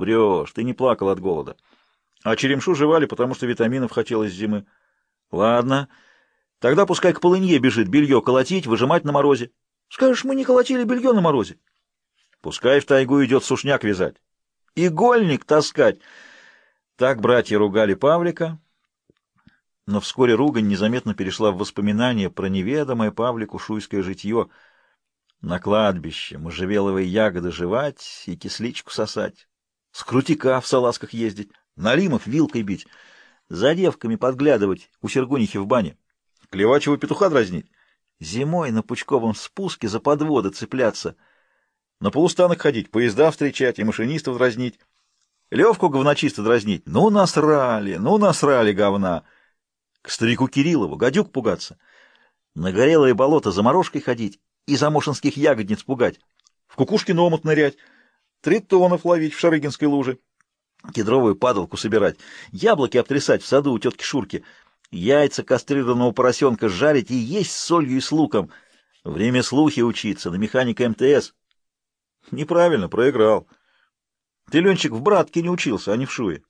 Врешь, ты не плакал от голода. А черемшу жевали, потому что витаминов хотелось зимы. Ладно, тогда пускай к полынье бежит белье колотить, выжимать на морозе. Скажешь, мы не колотили белье на морозе. Пускай в тайгу идет сушняк вязать. Игольник таскать. Так братья ругали Павлика, но вскоре ругань незаметно перешла в воспоминания про неведомое Павлику шуйское житье. На кладбище можжевеловые ягоды жевать и кисличку сосать, с крутика в салазках ездить, налимов вилкой бить, за девками подглядывать у Сергунихи в бане, клевачего петуха дразнить, зимой на пучковом спуске за подводы цепляться, на полустанок ходить, поезда встречать и машинистов дразнить, Левку говночисто дразнить. Ну, насрали, ну, насрали говна. К старику Кириллову, гадюк пугаться. На горелое болото заморожкой ходить и замошинских ягодниц пугать. В кукушкин омут нырять. Тритонов ловить в Шарыгинской луже. Кедровую падалку собирать. Яблоки обтрясать в саду у тетки Шурки. Яйца кастрированного поросенка жарить и есть с солью и с луком. Время слухи учиться, на механика МТС. Неправильно, проиграл. Ты, Ленчик, в Братке не учился, а не в Шуе.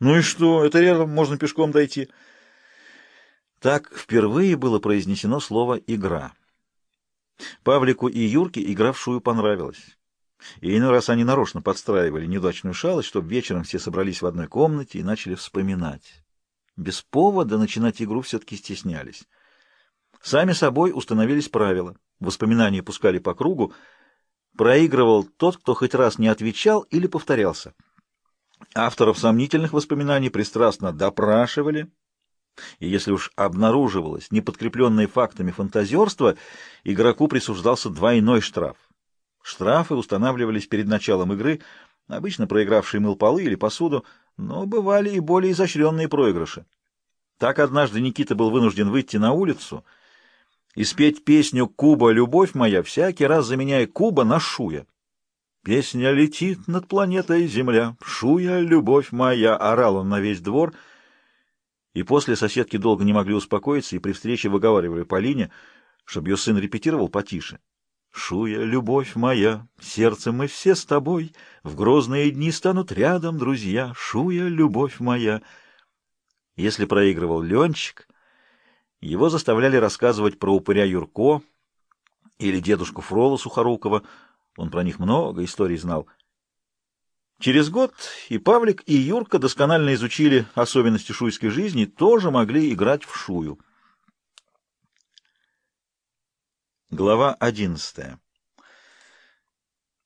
Ну и что, это рядом, можно пешком дойти. Так впервые было произнесено слово «игра». Павлику и Юрке игра в Шую понравилась. И иной раз они нарочно подстраивали неудачную шалость, чтобы вечером все собрались в одной комнате и начали вспоминать. Без повода начинать игру все-таки стеснялись. Сами собой установились правила. Воспоминания пускали по кругу, проигрывал тот, кто хоть раз не отвечал или повторялся. Авторов сомнительных воспоминаний пристрастно допрашивали, и если уж обнаруживалось неподкрепленное фактами фантазерство, игроку присуждался двойной штраф. Штрафы устанавливались перед началом игры, обычно проигравший мыл полы или посуду, но бывали и более изощренные проигрыши. Так однажды Никита был вынужден выйти на улицу — и спеть песню «Куба, любовь моя», всякий раз заменяя «Куба» на «Шуя». «Песня летит над планетой Земля, Шуя, любовь моя», — орал он на весь двор. И после соседки долго не могли успокоиться и при встрече выговаривали Полине, чтобы ее сын репетировал потише. «Шуя, любовь моя, сердцем мы все с тобой, В грозные дни станут рядом друзья, Шуя, любовь моя». Если проигрывал Ленчик — его заставляли рассказывать про упыря Юрко или дедушку Фрола Сухорукова. Он про них много историй знал. Через год и Павлик, и Юрка досконально изучили особенности шуйской жизни, тоже могли играть в шую. Глава одиннадцатая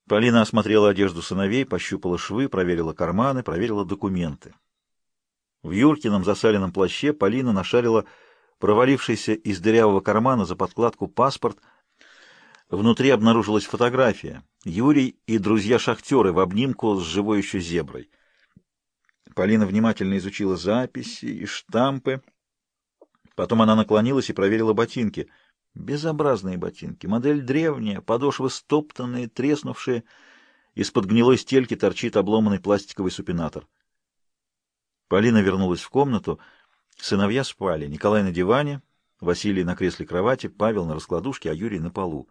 Полина осмотрела одежду сыновей, пощупала швы, проверила карманы, проверила документы. В Юркином засаленном плаще Полина нашарила провалившийся из дырявого кармана за подкладку паспорт. Внутри обнаружилась фотография. Юрий и друзья-шахтеры в обнимку с живой еще зеброй. Полина внимательно изучила записи и штампы. Потом она наклонилась и проверила ботинки. Безобразные ботинки. Модель древняя, подошвы стоптанные, треснувшие. Из-под гнилой стельки торчит обломанный пластиковый супинатор. Полина вернулась в комнату — Сыновья спали. Николай на диване, Василий на кресле кровати, Павел на раскладушке, а Юрий на полу.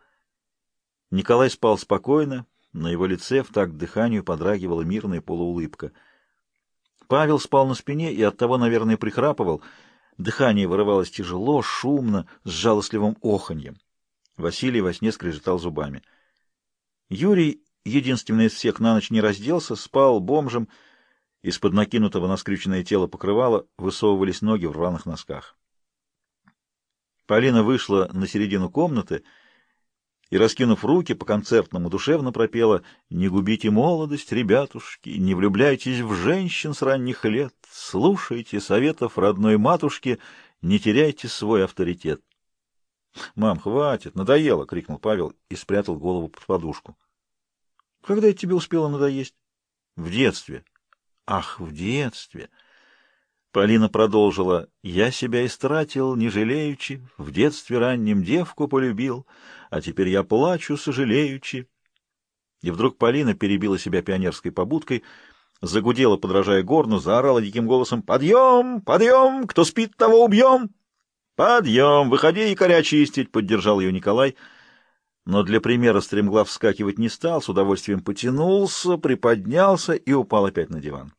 Николай спал спокойно, на его лице в такт дыханию подрагивала мирная полуулыбка. Павел спал на спине и оттого, наверное, прихрапывал. Дыхание вырывалось тяжело, шумно, с жалостливым оханьем. Василий во сне скрежетал зубами. Юрий, единственный из всех, на ночь не разделся, спал бомжем, из-под накинутого на скрюченное тело покрывала высовывались ноги в рваных носках. Полина вышла на середину комнаты и, раскинув руки, по-концертному душевно пропела «Не губите молодость, ребятушки, не влюбляйтесь в женщин с ранних лет, слушайте советов родной матушки, не теряйте свой авторитет». «Мам, хватит, надоело!» — крикнул Павел и спрятал голову под подушку. «Когда это тебе успело надоесть?» «В детстве». Ах, в детстве! Полина продолжила. Я себя истратил, не жалеючи, в детстве раннем девку полюбил, а теперь я плачу, сожалеючи. И вдруг Полина перебила себя пионерской побудкой, загудела, подражая горну, заорала диким голосом «Подъем! Подъем! Кто спит, того убьем!» «Подъем! Выходи и коря чистить!» — поддержал ее Николай. Но для примера стремглав вскакивать не стал, с удовольствием потянулся, приподнялся и упал опять на диван.